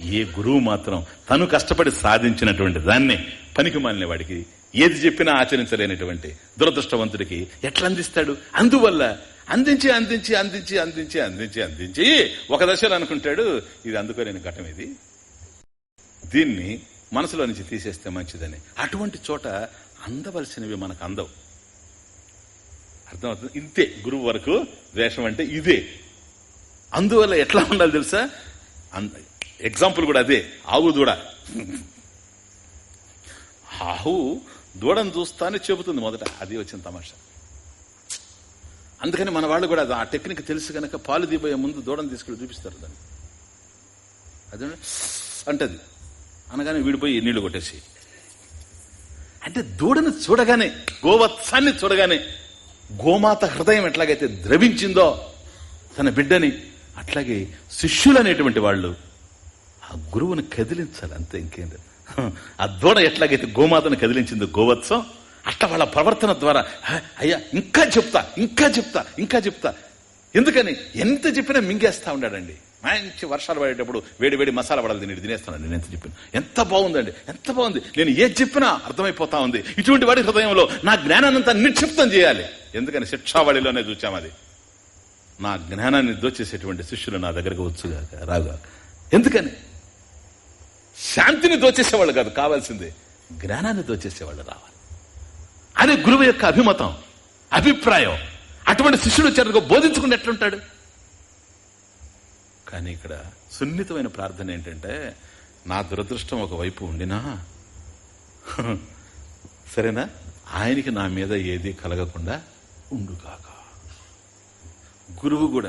ఏ గురువు మాత్రం తను కష్టపడి సాధించినటువంటి దాన్ని పనికి మాలిన వాడికి ఏది చెప్పినా ఆచరించలేనటువంటి దురదృష్టవంతుడికి ఎట్లా అందిస్తాడు? అందువల్ల అందించి అందించి అందించి అందించి అందించి అందించి ఒక దశలో అనుకుంటాడు ఇది అందుకోలేని ఘటం ఇది. దీన్ని మనసులో నుంచి తీసేస్తే మంచిదని. అటువంటి చోట అందవలసినవి మనకు అందవు. అర్థమవుతుంది? ఇంతే గురువు వరకు ద్వేషం అంటే ఇదే. అందువల్ల ఎట్లా ఉండాలి తెలుసా? ఎగ్జాంపుల్ కూడా అదే. ఆవు దూడ. ఆవు దూడను చూస్తానే చెబుతుంది మొదట. అది వచ్చిన తమాషా. అందుకని మన వాళ్ళు కూడా ఆ టెక్నిక్ తెలుసు కనుక పాలు దీపోయే ముందు దూడను తీసుకెళ్ళి చూపిస్తారు దాన్ని. అదే అంటది. అనగానే వీడిపోయి నీళ్ళు కొట్టేసి. అంటే దూడను చూడగానే గోవత్సాన్ని చూడగానే గోమాత హృదయం ఎట్లాగైతే ద్రవించిందో తన బిడ్డని అట్లాగే శిష్యులు అనేటువంటి వాళ్ళు గురువుని కదిలించాలి అంతే ఇంకేం లేదు ఆ దూడ ఎట్లాగైతే గోమాతను కదిలించింది గోవత్సం అట్లా వాళ్ళ ప్రవర్తన ద్వారా అయ్యా ఇంకా చెప్తా ఇంకా చెప్తా ఇంకా చెప్తా. ఎందుకని? ఎంత చెప్పినా మింగేస్తా ఉన్నాడండి మంచి వర్షాలు పడేటప్పుడు వేడి వేడి మసాలా పడాలి తినేది తినేస్తాను నేను ఎంత చెప్పిన. ఎంత బాగుందండి ఎంత బాగుంది. నేను ఏది చెప్పినా అర్థమైపోతా ఉంది. ఇటువంటి వాడి హృదయంలో నా జ్ఞానాన్నంతా నిక్షిప్తం చేయాలి. ఎందుకని? శిక్షావళిలోనే చూచాం అది. నా జ్ఞానాన్ని దోచేసేటువంటి శిష్యులు నా దగ్గరకు వచ్చుగాక రాగా ఎందుకని? శాంతిని దోచేసేవాళ్ళు కాదు కావాల్సిందే. జ్ఞానాన్ని దోచేసేవాళ్ళు రావాలి. అదే గురువు యొక్క అభిమతం అభిప్రాయం. అటువంటి శిష్యుడు వచ్చారు బోధించుకుని ఎట్లుంటాడు? కానీ ఇక్కడ సున్నితమైన ప్రార్థన ఏంటంటే నా దురదృష్టం ఒకవైపు ఉండినా సరేనా? ఆయనకి నా మీద ఏది కలగకుండా ఉండుగాక. గురువు కూడా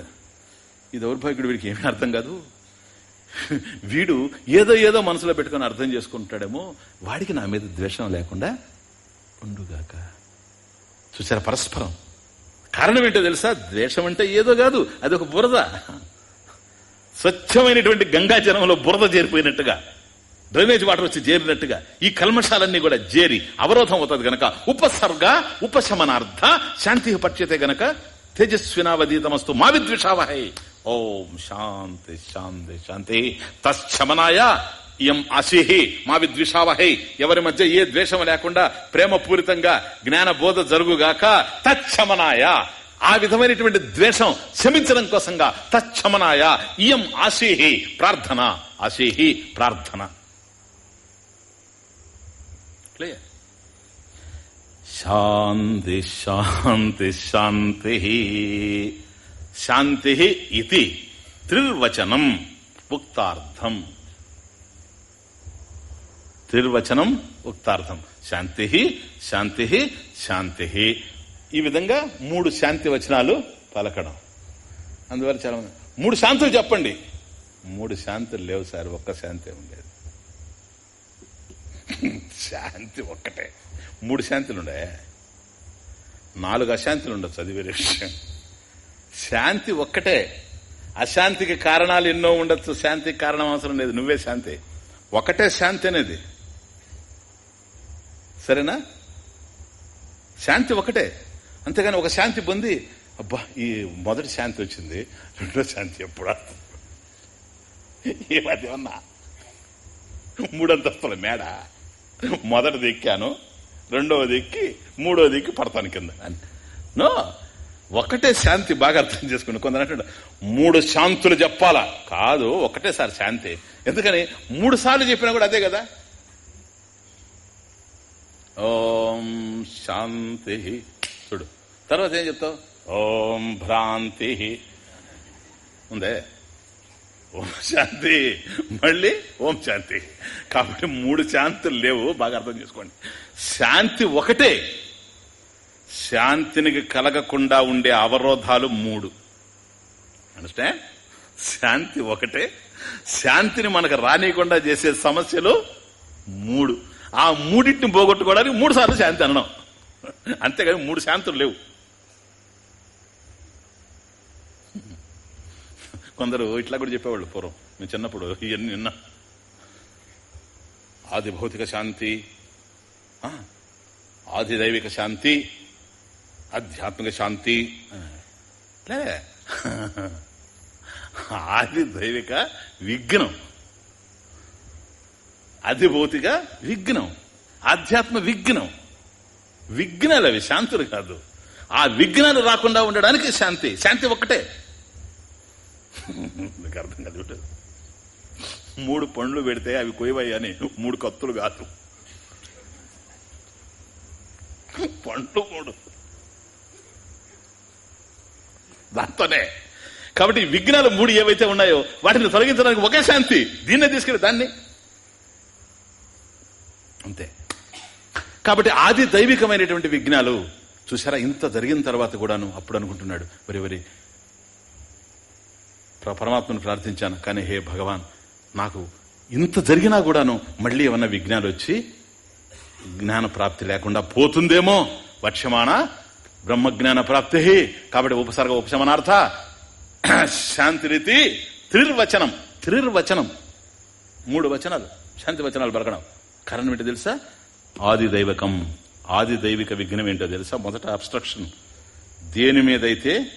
ఇది దౌర్భాగ్యుడు వీడికి ఏమీ అర్థం కాదు. వీడు ఏదో ఏదో మనసులో పెట్టుకొని అర్థం చేసుకుంటాడేమో వాడికి నా మీద ద్వేషం లేకుండా ఉండుగాక. చూసారా పరస్పరం? కారణం ఏంటో తెలుసా? ద్వేషం అంటే ఏదో కాదు అది ఒక బురద. స్వచ్ఛమైనటువంటి గంగా జలంలో బురద చేరిపోయినట్టుగా డ్రైనేజ్ వాటర్ వచ్చి చేరినట్టుగా ఈ కల్మషాలన్నీ కూడా చేరి అవరోధం అవుతుంది గనక. ఉపసర్గ ఉపశమనార్థ శాంతి పట్యతే గనక తేజస్వినావధీతమస్తు మా విద్విషావహై ఓం శాంతి శాంతి శాంతి. తమనాయ ఇయం అసిహి. మా విద్విషావహై. ఎవరి మధ్య ఏ ద్వేషం లేకుండా ప్రేమపూరితంగా జ్ఞాన బోధ జరుగుగాక తచ్చమనాయ ఆ విధమైనటువంటి ద్వేషం శమించడం కోసంగా తచ్చమనాయ ఇయం ఆశీహి ప్రార్థన ఆశీహి ప్రార్థన. క్లియర్ శాంతి శాంతి శాంతి. శాంతి ఇది త్రిర్వచనం ఉక్తార్థం. త్రిర్వచనం ఉక్తార్థం. శాంతి శాంతి శాంతి. ఈ విధంగా మూడు శాంతి వచనాలు పలకడం. అందువల్ల చాలా మూడు శాంతులు చెప్పండి. మూడు శాంతులు లేవు సార్ ఒక్క శాంతి ఉండేది శాంతి ఒక్కటే. మూడు శాంతులు ఉండే నాలుగు అశాంతులు ఉండొచ్చు అది వేరే విషయం. శాంతి ఒక్కటే. అశాంతికి కారణాలు ఎన్నో ఉండొచ్చు శాంతికి కారణం అవసరం లేదు నువ్వే శాంతి. ఒకటే శాంతి అనేది. సరేనా? శాంతి ఒకటే. అంతేగాని ఒక శాంతి పొంది అబ్బా ఈ మొదటి శాంతి వచ్చింది రెండో శాంతి ఎప్పుడా? ఉన్నా మూడంతస్తుల మేడ. మొదటిది ఎక్కాను రెండవది ఎక్కి మూడోది ఎక్కి పడతాను కింద. నో ఒకటే శాంతి బాగా అర్థం చేసుకుని కొందరు మూడు శాంతులు చెప్పాలా? కాదు ఒకటేసారి శాంతి. ఎందుకని? మూడు సార్లు చెప్పినా కూడా అదే కదా? ఓం శాంతి. చూడు తర్వాత ఏం చెప్తావు? ఓం భ్రాంతి. ఉందే? ఓం శాంతి. మళ్ళీ ఓం శాంతి. కాబట్టి మూడు శాంతులు లేవు బాగా అర్థం చేసుకోండి. శాంతి ఒకటే. శాంతినికి కలగకుండా ఉండే అవరోధాలు మూడు. అండర్స్టాండ్ శాంతి ఒకటే. శాంతిని మనకు రానియకుండా చేసే సమస్యలు మూడు. ఆ మూడింటిని పోగొట్టుకోవడానికి మూడు సార్లు శాంతి అనడం. అంతేగాని మూడు శాంతులు లేవు. కొందరు ఇట్లా కూడా చెప్పేవాళ్ళు పూర్వం. నేను చిన్నప్పుడు ఇవన్నీ విన్నా. ఆది భౌతిక శాంతి ఆది దైవిక శాంతి ఆధ్యాత్మిక శాంతి. లే. ఆది దైవిక విఘ్నం. అది భౌతిక విఘ్నం. ఆధ్యాత్మ విఘ్నం. విఘ్నాలు అవి శాంతులు కాదు. ఆ విఘ్నాలు రాకుండా ఉండడానికి శాంతి. శాంతి ఒక్కటే. మీకు అర్థం కాదు మూడు పండ్లు పెడితే అవి కొయ్యవయ్యి అని మూడు కత్తులు కాదు. పండ్లు మూడు. దాంతోనే. కాబట్టి విఘ్నాలు మూడు ఏవైతే ఉన్నాయో వాటిని తొలగించడానికి ఒకే శాంతి. దీన్నే తీసుకెళ్ళి దాన్ని. అంతే. కాబట్టి ఆది దైవికమైనటువంటి విఘ్నాలు చూసారా ఇంత జరిగిన తర్వాత కూడాను అప్పుడు అనుకుంటున్నాడు. వరి వరి. పరమాత్మను ప్రార్థించాను కానీ హే భగవాన్ నాకు ఇంత జరిగినా కూడాను మళ్ళీ ఏమన్నా విఘ్నాలు వచ్చి జ్ఞాన ప్రాప్తి లేకుండా పోతుందేమో వక్ష్యమాణ బ్రహ్మజ్ఞాన ప్రాప్తి కాబట్టి ఉపసర్గ ఉపశమనార్థ శాంతి రీతి త్రిర్వచనం. త్రిర్వచనం. మూడు వచనాలు. శాంతి వచనాలు పలకడం కారణం ఏంటో తెలుసా? ఆది దైవకం ఆది దైవిక విఘ్నం ఏంటో తెలుసా? మొదట అబ్స్ట్రక్షన్. దేని మీదైతే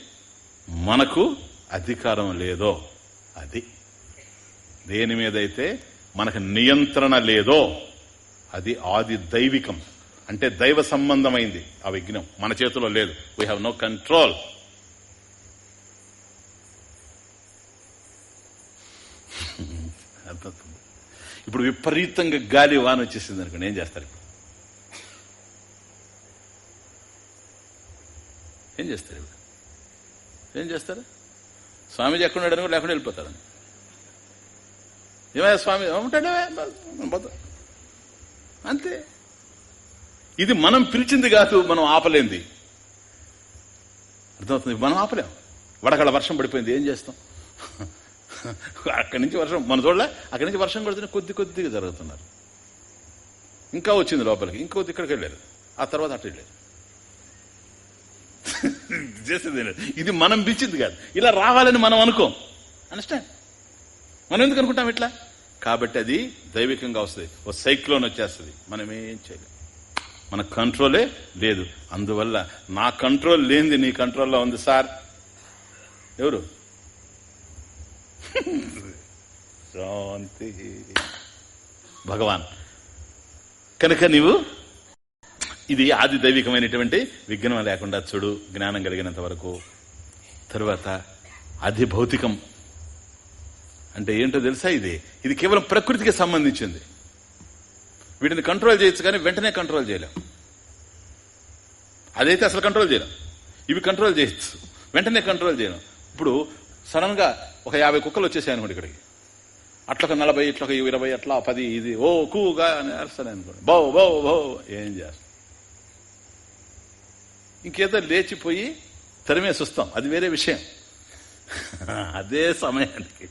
మనకు అధికారం లేదో అది. దేని మీదైతే మనకు నియంత్రణ లేదో అది ఆది దైవికం అంటే దైవ సంబంధమైంది ఆ విఘ్నం. మన చేతిలో లేదు. వీ హ్యావ్ నో కంట్రోల్ అర్థమవుతుంది. ఇప్పుడు విపరీతంగా గాలి వాన వచ్చేసింది అనుకోండి ఏం చేస్తారు ఇప్పుడు? ఏం చేస్తారు ఇప్పుడు? ఏం చేస్తారు? స్వామీజీ ఎక్కడున్నాడు అనుకో లేకుండా వెళ్ళిపోతారని ఏమయ్యా స్వామి ఉంటాడే పోతా. అంతే. ఇది మనం పిలిచింది కాదు మనం ఆపలేంది. అర్థమవుతుంది? మనం ఆపలేం. వడగడ వర్షం పడిపోయింది ఏం చేస్తాం? అక్కడి నుంచి వర్షం మన చూడలే అక్కడి నుంచి వర్షం కొడుతున్న కొద్ది కొద్దిగా జరుగుతున్నారు. ఇంకా వచ్చింది లోపలికి ఇంకొద్ది ఇక్కడికి వెళ్ళారు. ఆ తర్వాత అటు వెళ్ళారు. చేసేది లేదు. ఇది మనం పిలిచింది కాదు. ఇలా రావాలని మనం అనుకోం. అండర్స్టాండ్ మనం ఎందుకు అనుకుంటాం ఇట్లా? కాబట్టి అది దైవికంగా వస్తుంది. ఓ సైక్లోన్ వచ్చేస్తుంది. మనం ఏం చేయలేం. మన కంట్రోలే లేదు. అందువల్ల నా కంట్రోల్ లేనిది నీ కంట్రోల్లో ఉంది సార్. ఎవరు? శాంతి. భగవాన్. కనుక నీవు ఇది ఆది దైవికమైనటువంటి విఘ్నం లేకుండా చూడు జ్ఞానం కలిగినంత వరకు. తరువాత అధి భౌతికం. అంటే ఏంటో తెలుసా ఇది? ఇది కేవలం ప్రకృతికి సంబంధించింది. వీటిని కంట్రోల్ చేయొచ్చు కానీ వెంటనే కంట్రోల్ చేయలేం. అదైతే అసలు కంట్రోల్ చేయలేం. ఇవి కంట్రోల్ చేయొచ్చు. వెంటనే కంట్రోల్ చేయలేం. ఇప్పుడు సడన్గా ఒక యాభై కుక్కలు వచ్చేసాయి అనుకోండి ఇక్కడికి. అట్లా ఒక నలభై ఇట్లా ఒక ఇరవై అట్లా పది ఇది ఓ కూగా అని అరుస్తాను అనుకోండి. బౌ బౌ బౌ ఏం చేస్తాం ఇంకేదో లేచిపోయి తరిమేసి వస్తాం. అది వేరే విషయం. అదే సమయానికి.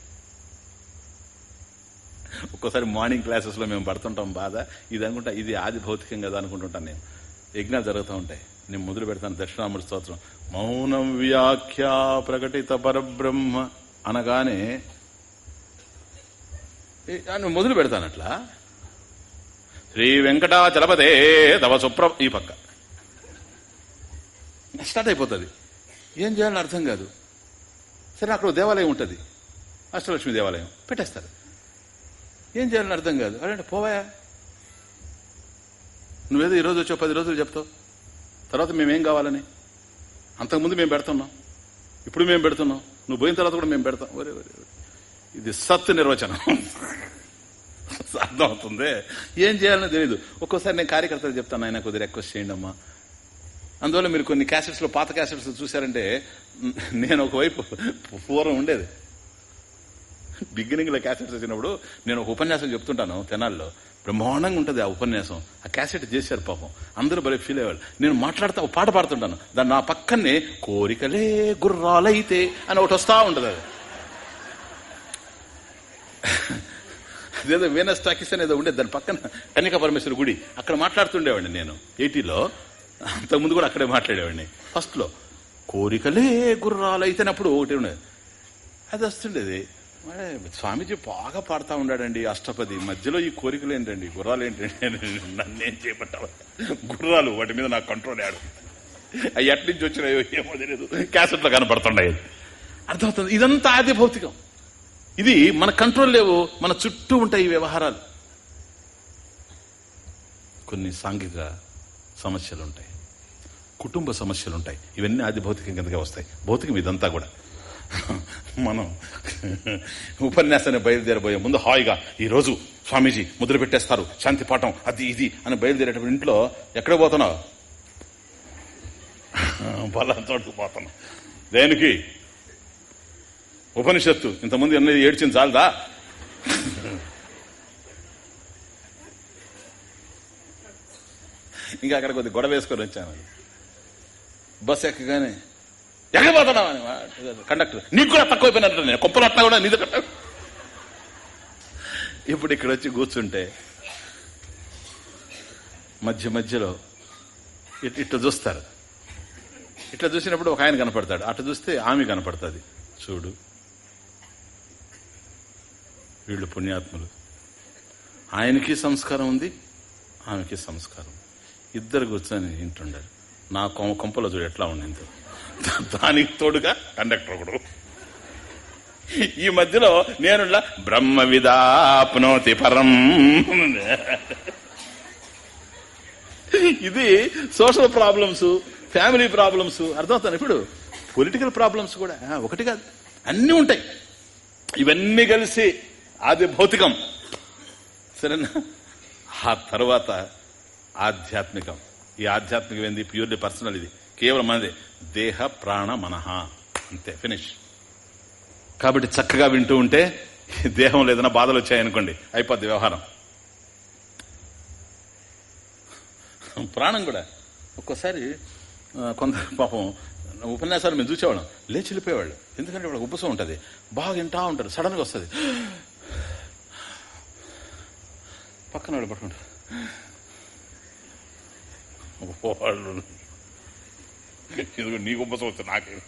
ఒక్కోసారి మార్నింగ్ క్లాసెస్లో మేము పడుతుంటాం బాధ. ఇది అనుకుంటా ఇది ఆది భౌతికం కదా అనుకుంటుంటాను నేను. యజ్ఞాలు జరుగుతూ ఉంటాయి. నేను మొదలు పెడతాను దక్షిణామృత స్తోత్రం. మౌనం వ్యాఖ్యా ప్రకటిత పరబ్రహ్మ అనగానే నేను మొదలు పెడతాను అట్లా? శ్రీ వెంకటాచలపతే తవ సుప్ర ఈ పక్క. స్టార్ట్ అయిపోతుంది. ఏం చేయాలని అర్థం కాదు. సరే అక్కడ దేవాలయం ఉంటుంది. అష్టలక్ష్మి దేవాలయం. పెట్టేస్తారు. ఏం చేయాలని అర్థం కాదు. అరే పోవాయా? నువ్వేదో ఈరోజు వచ్చావు పది రోజులు చెప్తావు. తర్వాత మేమేం కావాలని? అంతకుముందు మేము పెడుతున్నాం. ఇప్పుడు మేము పెడుతున్నాం. నువ్వు పోయిన తర్వాత కూడా మేము పెడతాం. ఒరే ఒరే ఇది సత్తు నిర్వచనం. అర్థమవుతుంది? ఏం చేయాలని తెలియదు ఒక్కోసారి నేను కార్యకర్తలు చెప్తాను ఆయన కొద్దిగా రిక్వెస్ట్ చేయండి అమ్మా. అందువల్ల మీరు కొన్ని క్యాసెట్స్లో పాత క్యాసెట్స్ చూశారంటే నేను ఒకవైపు పూర్వం ఉండేది. బిగినింగ్లో క్యాసెట్స్ వచ్చినప్పుడు నేను ఒక ఉపన్యాసం చెప్తుంటాను తెనాల్లో. బ్రహ్మాండంగా ఉంటుంది ఆ ఉపన్యాసం. ఆ క్యాసెట్ చేశారు పాపం. అందరూ భలే ఫీల్ అయ్యేవాళ్ళు. నేను మాట్లాడతా ఒక పాట పాడుతుంటాను. దాన్ని నా పక్కనే కోరికలే గుర్రాలైతే అని ఒకటి వస్తా ఉంటుంది అది. అదేదో వీనస్ టాకీస్ అనేది ఉండేది దాని పక్కన కన్యక పరమేశ్వర గుడి. అక్కడ మాట్లాడుతుండేవాడిని నేను. ఎయిటీలో అంతకుముందు కూడా అక్కడే మాట్లాడేవాడిని. ఫస్ట్లో కోరికలే గుర్రాలు అయితేనప్పుడు ఒకటి ఉండేది అది వస్తుండేది. స్వామీజీ బాగా పాడుతా ఉన్నాడండి అష్టపది. మధ్యలో ఈ కోరికలు ఏంటండి? గుర్రాలు ఏంటండి? నన్నేం చేపట్టాలి? గుర్రాలు వాటి మీద నాకు కంట్రోల్ ఆడు అవి ఎట్నుంచి వచ్చినాయో ఏమో తెలియదు క్యాసెట్లో కనపడుతున్నాయి. అర్థమవుతుంది? ఇదంతా ఆది భౌతికం. ఇది మన కంట్రోల్ లేవు మన చుట్టూ ఉంటాయి ఈ వ్యవహారాలు. కొన్ని సాంఘిక సమస్యలు ఉంటాయి కుటుంబ సమస్యలు ఉంటాయి ఇవన్నీ ఆది భౌతికం కిందకే వస్తాయి. భౌతికం ఇదంతా కూడా. మనం ఉపన్యాసాన్ని బయలుదేరబోయే ముందు హాయిగా ఈ రోజు స్వామీజీ ముద్ర పెట్టేస్తారు. శాంతి పాఠం అది ఇది అని బయలుదేరేటప్పుడు ఇంట్లో ఎక్కడ పోతున్నావు? బలం చోటుకు పోతున్నావు దేనికి? ఉపనిషత్తు. ఇంతమంది అన్నది ఏడ్చింది చాలదా? ఇంకా అక్కడ కొద్ది గొడవ వేసుకొని వచ్చాను. బస్ ఎక్కగానే ఎక్కడ అని కండక్టర్. నీకు కూడా తక్కువైపోయినట్టు నేను కుప్పలు అట్లా కూడా నీది ఇప్పుడు ఇక్కడ వచ్చి కూర్చుంటే మధ్య మధ్యలో ఇట్ ఇట్లా చూస్తారు. ఇట్లా చూసినప్పుడు ఒక ఆయన కనపడతాడు. అట్లా చూస్తే ఆమె కనపడుతుంది. చూడు. వీళ్ళు పుణ్యాత్ములు. ఆయనకి సంస్కారం ఉంది ఆమెకి సంస్కారం ఇద్దరు కూర్చొని వింటుండారు. నా కొ- కొంపలో చూడు ఎట్లా ఉండిందో దానికి తోడుగా కండక్టర్ ఒకడు. ఈ మధ్యలో నేను బ్రహ్మ విదాప్నోతి పరం. ఇది సోషల్ ప్రాబ్లమ్స్ ఫ్యామిలీ ప్రాబ్లమ్స్ అర్థమవుతాను ఇప్పుడు? పొలిటికల్ ప్రాబ్లమ్స్ కూడా ఒకటి కాదు. అన్నీ ఉంటాయి. ఇవన్నీ కలిసి అది భౌతికం. సరేనా? ఆ తర్వాత ఆధ్యాత్మికం. ఈ ఆధ్యాత్మికం ఏంది? ప్యూర్లీ పర్సనల్ ఇది. కేవలం మనది దేహ ప్రాణ మనహ అంతే ఫినిష్ కాబట్టి చక్కగా వింటూ ఉంటే దేహంలో ఏదైనా బాధలు వచ్చాయనుకోండి అయిపోద్ది వ్యవహారం. ప్రాణం కూడా. ఒక్కోసారి కొంత పాపం ఉపన్యాసాలు మేము చూసేవాళ్ళం లేచి వెళ్ళిపోయేవాళ్ళు. ఎందుకంటే వాళ్ళకి ఉపసం ఉంటుంది. బాగా వింటా ఉంటారు సడన్గా వస్తుంది. పక్కన వాళ్ళు పట్టుకుంటారు. వాళ్ళు ఇదిగో నీకు ఉపసం వస్తుంది నాకే.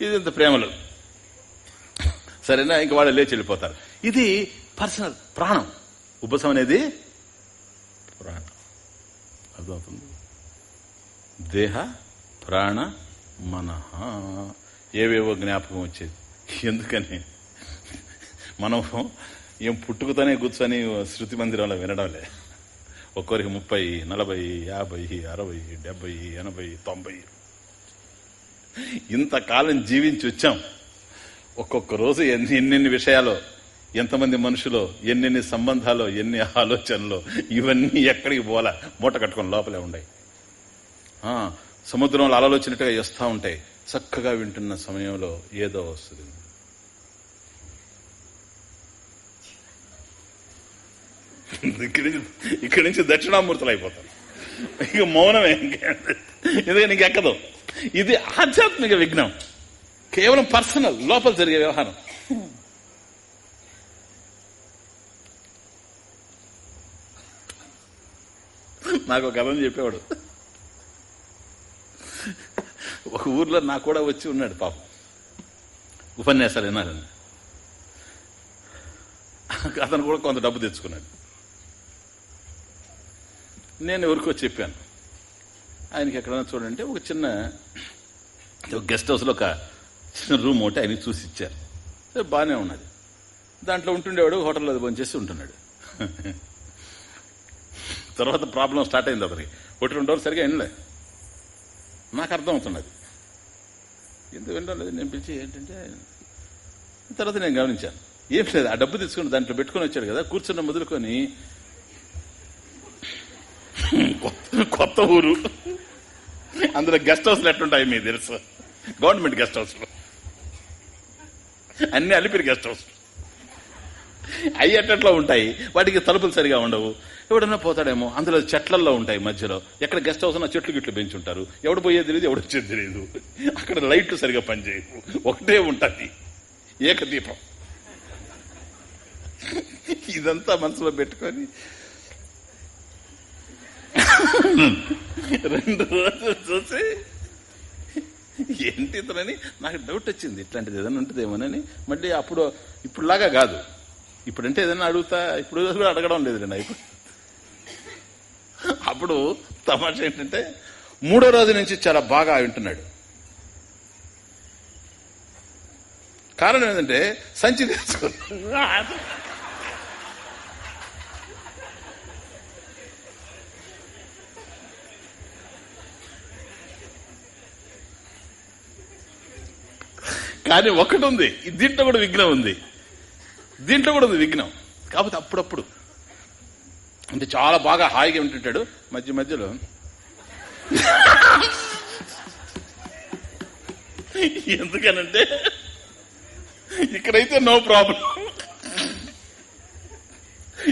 ఇది ఇంత ప్రేమలు. సరేనా ఇంక వాళ్ళు లేచి వెళ్ళిపోతారు. ఇది పర్సనల్ ప్రాణం. ఉపసం అనేది ప్రాణం. అర్థమవుతుంది. దేహ ప్రాణ మనహ ఏవేవో జ్ఞాపకం వచ్చేది. ఎందుకని? మనం ఏం పుట్టుకతోనే కూర్చొని శృతి మందిరంలో వినడంలే ఒక్కొరికి ముప్పై నలభై యాభై అరవై డెబ్బై ఎనభై తొంభై. ఇంతకాలం జీవించి వచ్చాం. ఒక్కొక్క రోజు ఎన్ని ఎన్నెన్ని విషయాలు ఎంతమంది మనుషులు ఎన్నెన్ని సంబంధాలు ఎన్ని ఆలోచనలు ఇవన్నీ ఎక్కడికి పోలా మూట కట్టుకొని లోపలే ఉన్నాయి ఆ, సముద్రంలో అలలోచినట్టుగా వచ్చినట్టుగా వస్తూ ఉంటాయి చక్కగా వింటున్న సమయంలో ఏదో వస్తుంది. ఇక్కడి నుంచి ఇక్కడి నుంచి దక్షిణామూర్తులు అయిపోతారు. ఇక మౌనమే. ఎందుకంటే నీకు ఎక్కదు. ఇది ఆధ్యాత్మిక విఘ్నం. కేవలం పర్సనల్ లోపల జరిగే వ్యవహారం. నాకు ఒక కథని చెప్పేవాడు. ఒక ఊర్లో నా కూడా వచ్చి ఉన్నాడు పాపం. ఉపన్యాసాలు వినాలని. అతను కూడా కొంత డబ్బు తెచ్చుకున్నాడు. నేను ఎవరికో చెప్పాను. ఆయనకి ఎక్కడైనా చూడంటే ఒక చిన్న గెస్ట్ హౌస్లో ఒక చిన్న రూమ్ ఒకటి ఆయనకి చూసి ఇచ్చారు. బాగానే ఉన్నది. దాంట్లో ఉంటుండేవాడు హోటల్లో అది పనిచేసి ఉంటున్నాడు. తర్వాత ప్రాబ్లం స్టార్ట్ అయింది అతనికి. ఒకటి రెండు రోజులు సరిగా వినలే. నాకు అర్థం అవుతున్నది. ఎందుకు వినడం లేదు? నేను పిలిచి ఏంటంటే తర్వాత నేను గమనించాను. ఏం లేదు ఆ డబ్బు తీసుకుని దాంట్లో పెట్టుకొని వచ్చాడు కదా కూర్చున్న మొదలుకొని కొత్త- కొత్త ఊరు. అందులో గెస్ట్ హౌస్లు ఎట్లుంటాయి మీకు తెలుసు. గవర్నమెంట్ గెస్ట్ హౌస్లు. అన్ని అలిపిరి గెస్ట్ హౌస్ అవి ఎట్టట్లో ఉంటాయి? వాటికి తలుపులు సరిగా ఉండవు. ఎవడన్నా పోతాడేమో అందులో చెట్లల్లో ఉంటాయి మధ్యలో. ఎక్కడ గెస్ట్ హౌస్ ఉన్న చెట్లు గిట్లు పెంచుంటారు. ఎవడు పోయేది తెలియదు ఎవడు వచ్చేది తెలియదు అక్కడ లైట్లు సరిగా పనిచేయవు. ఒకటే ఉంటుంది. ఏకదీపం. ఇదంతా మనసులో పెట్టుకొని రెండు రోజులు చూసి ఏంటి ఇతనని? నాకు డౌట్ వచ్చింది. ఇట్లాంటిది ఏదైనా ఉంటుందేమోనని. మళ్ళీ అప్పుడు ఇప్పుడులాగా కాదు. ఇప్పుడంటే ఏదైనా అడుగుతా ఇప్పుడు అడగడం లేదు నేను. ఇప్పుడు అప్పుడు తమాషా ఏంటంటే మూడో రోజు నుంచి చాలా బాగా వింటున్నాడు. కారణం ఏంటంటే సంచి తీసుకున్నాడు కానీ ఒకటి ఉంది దీంట్లో కూడా విఘ్నం ఉంది. దీంట్లో కూడా ఉంది విఘ్నం. కాకపోతే అప్పుడప్పుడు. అంటే చాలా బాగా హాయిగా ఉంటుంటాడు మధ్య మధ్యలో. ఎందుకనంటే ఇక్కడైతే నో ప్రాబ్లం.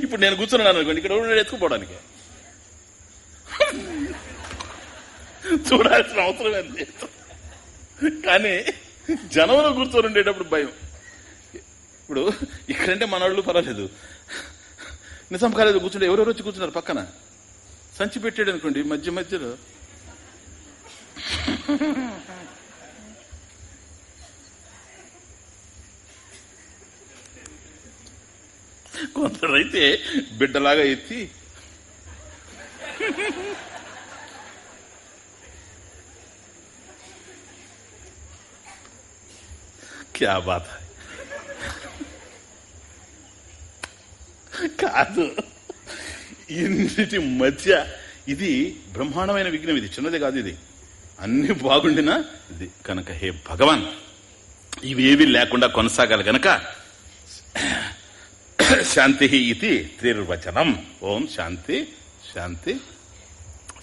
ఇప్పుడు నేను కూర్చున్నాను అనుకోండి ఇక్కడ ఉన్నాడు ఎత్తుకుపోవడానికి. చూడాల్సిన అవసరం లేదు. కానీ జనంలో కూర్చొని ఉండేటప్పుడు భయం. ఇప్పుడు ఇక్కడంటే మనవాళ్ళు పర్వాలేదు. నిజాం కాలేదు కూర్చుంటే ఎవరెవరు వచ్చి కూర్చున్నారు పక్కన? సంచి పెట్టాడు అనుకోండి మధ్య మధ్యలో. కొందరైతే బిడ్డలాగా ఎత్తి క్యా బాధ కాదు. ఇన్నిటి మధ్య ఇది బ్రహ్మాండమైన విఘ్నం ఇది. చిన్నది కాదు ఇది. అన్ని బాగుండినా ఇది కనుక హే భగవాన్. ఇవేవి లేకుండా కొనసాగాలి గనక. శాంతి ఇది త్రిర్వచనం. ఓం శాంతి శాంతి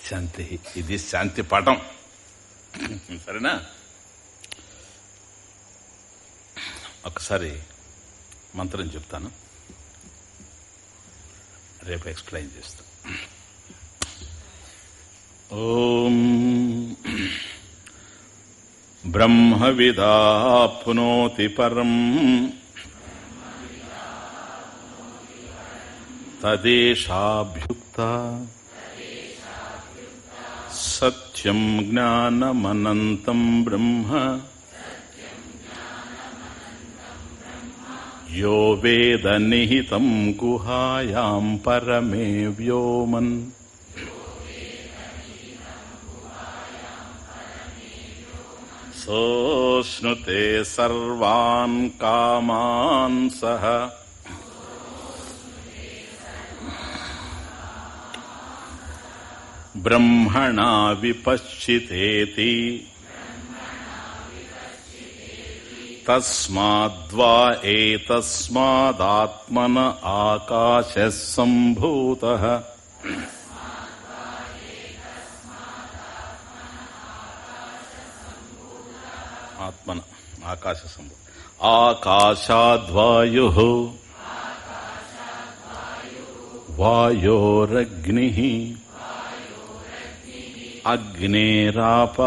శాంతి. ఇది శాంతి పాఠం. సరేనా? ఒకసారి మంత్రం చెప్తాను. రేపు ఎక్స్ప్లెయిన్ చేస్తా. ఓం బ్రహ్మవిదాప్నోతి పరం తదేశాభ్యుక్త సత్యం జ్ఞానమనంతం బ్రహ్మ యో వేద నిహితం గుహాయాం పరమే వ్యోమన్ సోష్ణుతే సర్వాన్ కామాన్ సహ బ్రహ్మణా ఏతస్మాద్వా ఏతస్మాదాత్మన ఆకాశ సంభూత ఆత్మన ఆకాశ సంభూత ఆకాశాద్వాయు వాయోరగ్ని అగ్నేరాప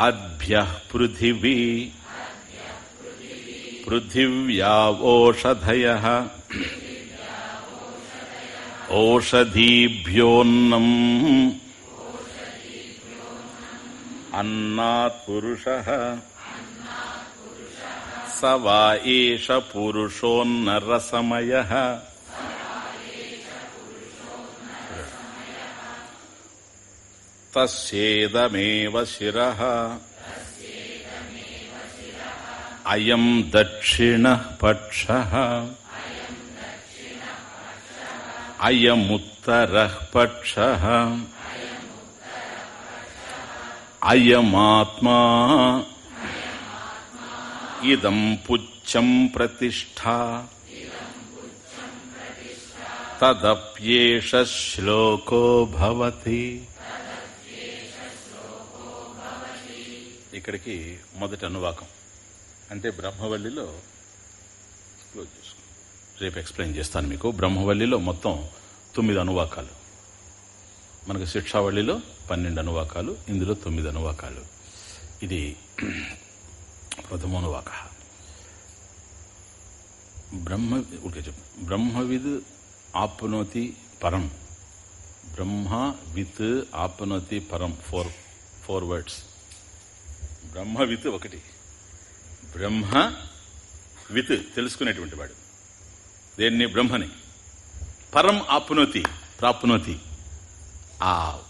అభ్య పృథివీ పృథివ్యా ఓషధయ ఓషధీభ్యోన్నం అన్నాత్ పురుష స వా ఏష పురుషోన్నరసమయ తస్యేదమేవ శిర అయం దక్షిణ పక్ష అయముత్తర పక్ష అయమాత్మా ఇదం పుచ్చం ప్రతిష్ఠా తదప్యేష శ్లోకో భవతి ఇక్కడికి మొదటి అనువాకం. అంటే బ్రహ్మవల్లిలో క్లోజ్ చేసుకో. రేపు ఎక్స్ప్లెయిన్ చేస్తాను మీకు. బ్రహ్మవల్లిలో మొత్తం తొమ్మిది అనువాకాలు. మనకు శిక్షావళిలో పన్నెండు అనువాకాలు ఇందులో తొమ్మిది అనువాకాలు. ఇది ప్రథమోనువాక. బ్రహ్మ ఓకే చెప్పు. బ్రహ్మవిద్ ఆప్నోతి పరం. బ్రహ్మ విత్ ఆప్నోతి పరం. ఫోర్ ఫోర్ వర్డ్స్ బ్రహ్మ విత్ ఒకటి. బ్రహ్మ విత్ తెలుసుకునేటువంటి వాడు. దేన్ని? బ్రహ్మని. పరం ఆప్నోతి ప్రాప్నోతి. ఆ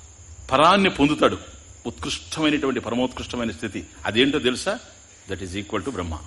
పరాన్ని పొందుతాడు. ఉత్కృష్టమైనటువంటి పరమోత్కృష్టమైన స్థితి. అదేంటో తెలుసా? That is equal to Brahma.